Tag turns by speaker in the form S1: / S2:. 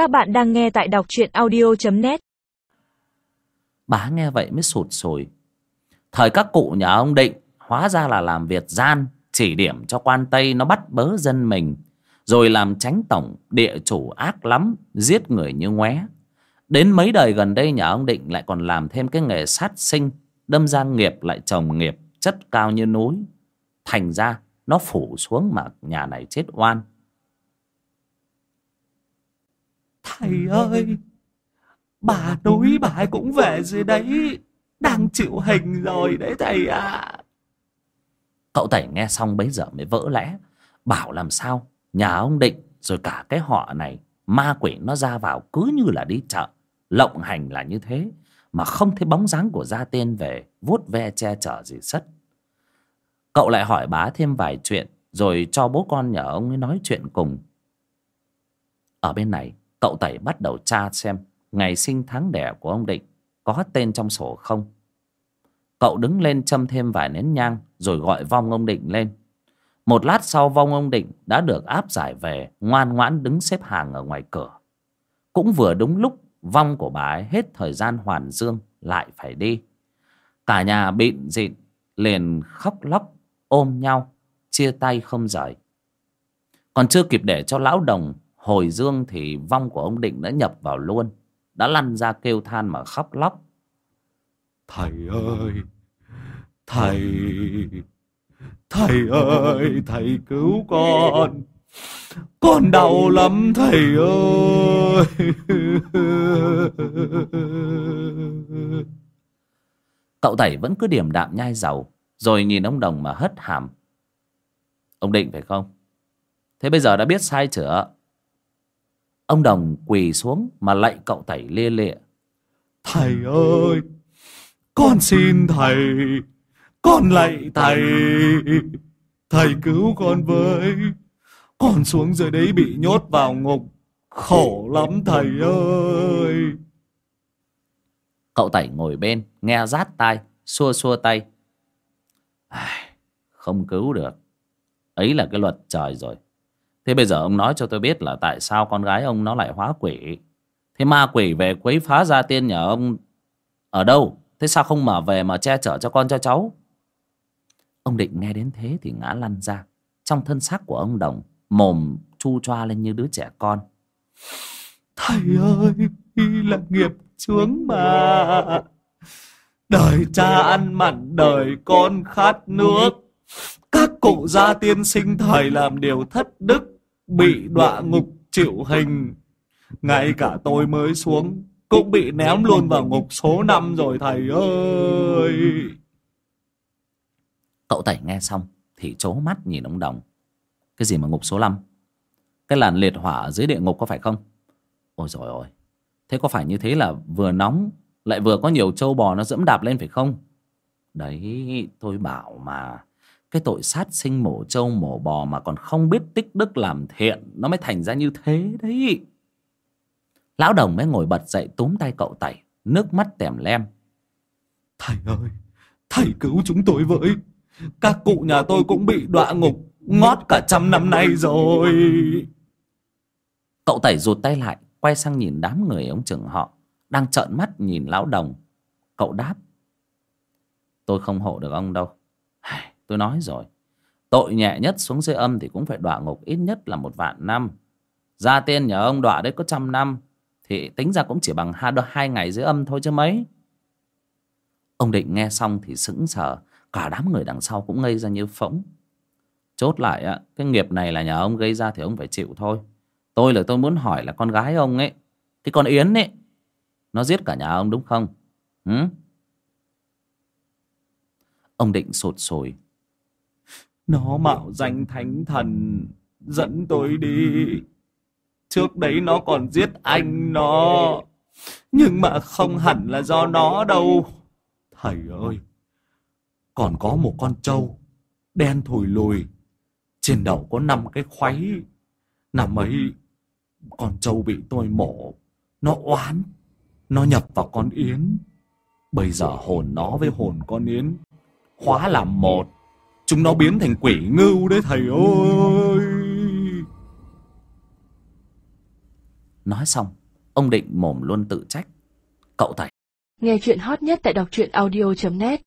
S1: Các bạn đang nghe tại đọc truyện audio.net
S2: Bà nghe vậy mới sụt sùi. Thời các cụ nhà ông Định, Hóa ra là làm việc gian, Chỉ điểm cho quan Tây nó bắt bớ dân mình, Rồi làm tránh tổng, Địa chủ ác lắm, Giết người như ngoé. Đến mấy đời gần đây nhà ông Định lại còn làm thêm cái nghề sát sinh, Đâm ra nghiệp lại trồng nghiệp, Chất cao như núi. Thành ra nó phủ xuống mà nhà này chết oan.
S3: Thầy ơi, Bà núi bà ấy cũng về rồi đấy, Đang chịu hình rồi đấy thầy ạ.
S2: Cậu Tẩy nghe xong bấy giờ mới vỡ lẽ, Bảo làm sao, Nhà ông Định, rồi cả cái họ này, Ma quỷ nó ra vào cứ như là đi chợ, Lộng hành là như thế, Mà không thấy bóng dáng của gia tiên về, vuốt ve che chở gì sất. Cậu lại hỏi bá thêm vài chuyện, Rồi cho bố con nhờ ông ấy nói chuyện cùng. Ở bên này Cậu Tẩy bắt đầu tra xem Ngày sinh tháng đẻ của ông Định Có tên trong sổ không. Cậu đứng lên châm thêm vài nén nhang Rồi gọi vong ông Định lên. Một lát sau vong ông Định Đã được áp giải về, Ngoan ngoãn đứng xếp hàng ở ngoài cửa. Cũng vừa đúng lúc, Vong của bà ấy hết thời gian hoàn dương, Lại phải đi. Cả nhà bịn dịn, Liền khóc lóc, ôm nhau, Chia tay không rời. Còn chưa kịp để cho lão đồng Hồi dương thì vong của ông Định đã nhập vào luôn. Đã lăn ra kêu than mà khóc lóc.
S3: Thầy ơi Thầy Thầy ơi Thầy cứu con. Con đau lắm thầy ơi.
S2: Cậu Tẩy vẫn cứ điểm đạm nhai dầu Rồi nhìn ông Đồng mà hất hàm. Ông Định phải không? Thế bây giờ đã biết sai chưa Ông Đồng quỳ xuống mà lạy cậu Tẩy lia lịa
S3: Thầy ơi Con xin thầy Con lạy thầy. Thầy cứu con với Con xuống dưới đấy bị nhốt vào ngục. Khổ lắm thầy ơi.
S2: Cậu Tẩy ngồi bên nghe rát tai Xua xua tay. Không cứu được. Ấy là cái luật trời rồi Thế bây giờ ông nói cho tôi biết là tại sao con gái ông nó lại hóa quỷ. Thế ma quỷ về quấy phá gia tiên nhà ông Ở đâu? Thế sao không mở về mà che chở cho con cho cháu? Ông định nghe đến thế thì ngã lăn ra. Trong thân xác của ông Đồng, Mồm chu choa lên như đứa trẻ con.
S3: Thầy ơi, là nghiệp chướng mà. Đời cha ăn mặn, đời con khát nước cụ gia tiên sinh thầy làm điều thất đức, Bị đọa ngục chịu hình. Ngay cả tôi mới xuống, Cũng bị ném luôn vào ngục số 5 rồi, thầy ơi.
S2: Cậu Tẩy nghe xong Thì trố mắt nhìn ông Đồng. Cái gì mà ngục số 5 Cái làn liệt hỏa ở dưới địa ngục có phải không? Ôi rồi ôi Thế có phải như thế là vừa nóng, Lại vừa có nhiều trâu bò nó dẫm đạp lên phải không? Đấy, tôi bảo mà. Cái tội sát sinh mổ trâu mổ bò Mà còn không biết tích đức làm thiện Nó mới thành ra như thế đấy. Lão đồng mới ngồi bật dậy túm tay cậu Tẩy Nước mắt tèm lem.
S3: Thầy ơi Thầy cứu chúng tôi với. Các cụ nhà tôi cũng bị đọa ngục Ngót cả trăm năm nay rồi.
S2: Cậu Tẩy rụt tay lại Quay sang nhìn đám người ông trưởng họ Đang trợn mắt nhìn lão đồng. Cậu đáp Tôi không hộ được ông đâu Tôi nói rồi Tội nhẹ nhất xuống dưới âm thì cũng phải đọa ngục ít nhất là một vạn năm. Gia tiên nhờ ông đọa đấy có trăm năm Thì tính ra cũng chỉ bằng hai, hai ngày dưới âm thôi chứ mấy. Ông định nghe xong thì sững sờ Cả đám người đằng sau cũng ngây ra như phỗng. Chốt lại á Cái nghiệp này là nhà ông gây ra thì ông phải chịu thôi. Tôi là tôi muốn hỏi là con gái ông ấy Cái con Yến ấy Nó giết cả nhà ông đúng không? Ừ? Ông định sụt sùi
S3: nó mạo danh thánh thần Dẫn tôi đi. Trước đấy nó còn giết anh nó. Nhưng mà không hẳn là do nó đâu. Thầy ơi Còn có một con trâu Đen thùi lùi. Trên đầu có năm cái khoáy Năm ấy Con trâu bị tôi mổ. Nó oán Nó nhập vào con Yến. Bây giờ hồn nó với hồn con Yến Hóa làm một Chúng nó biến thành quỷ ngưu đấy thầy ơi.
S2: Nói xong ông định mồm luôn tự trách. Cậu tẩy
S4: Nghe chuyện hot nhất tại đọc truyện audio.net